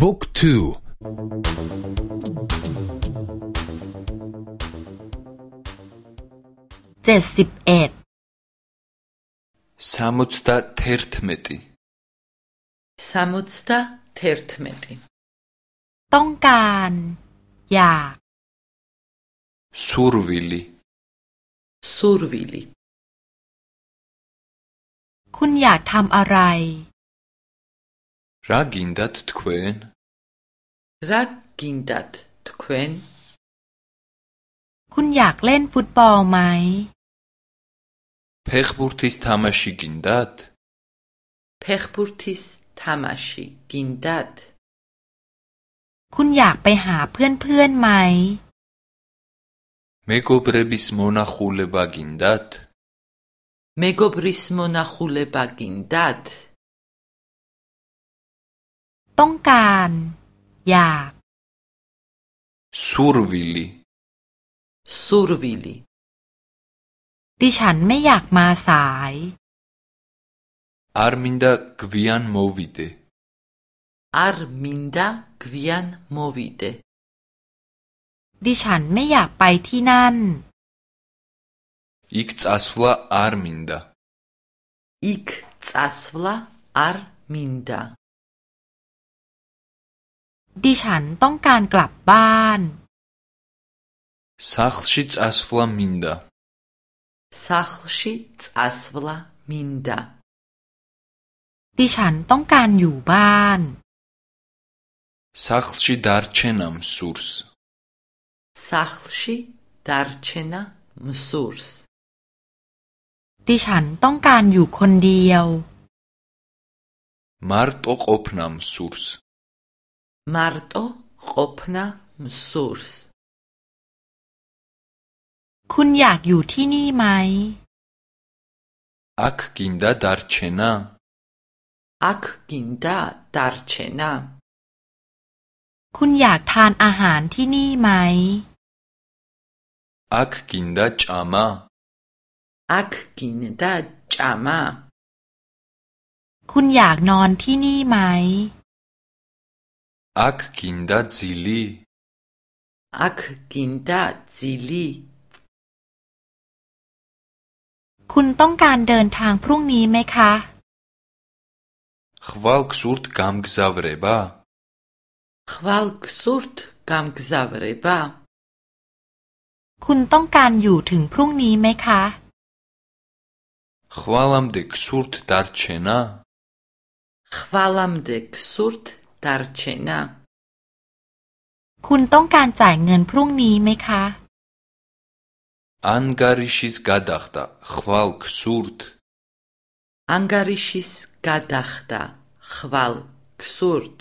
บุ๊กทู เจ็ดสิบเอ็ดสามุตตาเทิร์ทเมติสามุตตาเทิร์ทเมติ ต้องการ อยากสูรวิลีสูรวิลีคุณอยากทำอะไรินดั ნ ท ა თ เ ქ นรักกินดั ა ท თ ქ เ ე นคุณอยากเล่นฟุตบอลไหม ფ ე ხ ბ უ რ ติสท ა მ ა შ ი გინდათ? ფ ე ხ บุร თ ი ს თ ა มาชิกินดั თ คุณอยากไปหาเพื่อนเพื่อนไหมเม გ ო บริ ბ ი ს მონახულება გ ი ნ ด ა თ მეგობრის მონახულება გ ი ნ ด ა თ ต้องการ อยาก survili survili ดิฉันไม่อยากมาสาย ar minda k v i a n movite ar minda k v i a n movite ดิฉันไม่อยากไปที่นั่น ik tsasvla ar minda ik tsasvla ar minda ดิฉันต้องการกลับบ้านซัคชิตอัสฟลามินดาซัคชิตอัสฟลามินดา ดิฉันต้องการอยู่บ้าน სახლში დარჩენა მსურს. ს ა ხ ლ შ ดาร რ ჩ ე ნ ა მსურს. ดิฉันต้องการอยู่คนเดียว มาร რ ტ ო ყოფნა მსურს. มา м а р т อ хопна м с у р สคุณอยากอยู่ที่นี่ไหมอักกินดาดาร์เชนาอักกินดาดาร์เชนาคุณอยากทานอาหารที่นี่ไหมอักกินดาจามาอักกินดาจามาคุณอยากนอนที่นี่ไหม აქ გინდა ძილი? აქ გინდა ძილი? คุณต้องการเดินทางพรุ่งนี้ไหมคะ ხვალ გსურთ გამგზავრება? ხვალ გსურთ გამგზავრება? คุณต้องการอยู่ถึงพรุ่งนี้ไหมคะ ხვალამდე გსურთ დარჩენა? ხვალამდე გსურთ ตาร์เชนาคุณต้องการจ่ายเงินพรุ่งนี้ไหมคะอังการิชิสกาดัคตาขวาลกซูร์ตอังการิชิสกาดัคตาขวาลกซูร์ต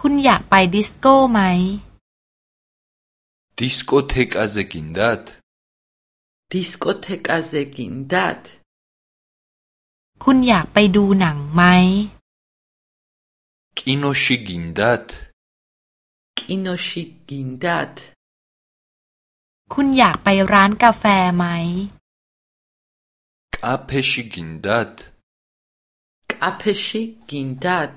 คุณอยากไปดิสโก้ไหมดิสโกเทกอาเซกินดัตดิสโกเทกอาเซกินดัตคุณอยากไปดูหนังไหม კინოში გინდათ? კ ი ნ ო შ i gindat. คุณอยากไปร้านกาแฟไหม კაფეში გინდათ? კ ა เ ე ชิกินดัต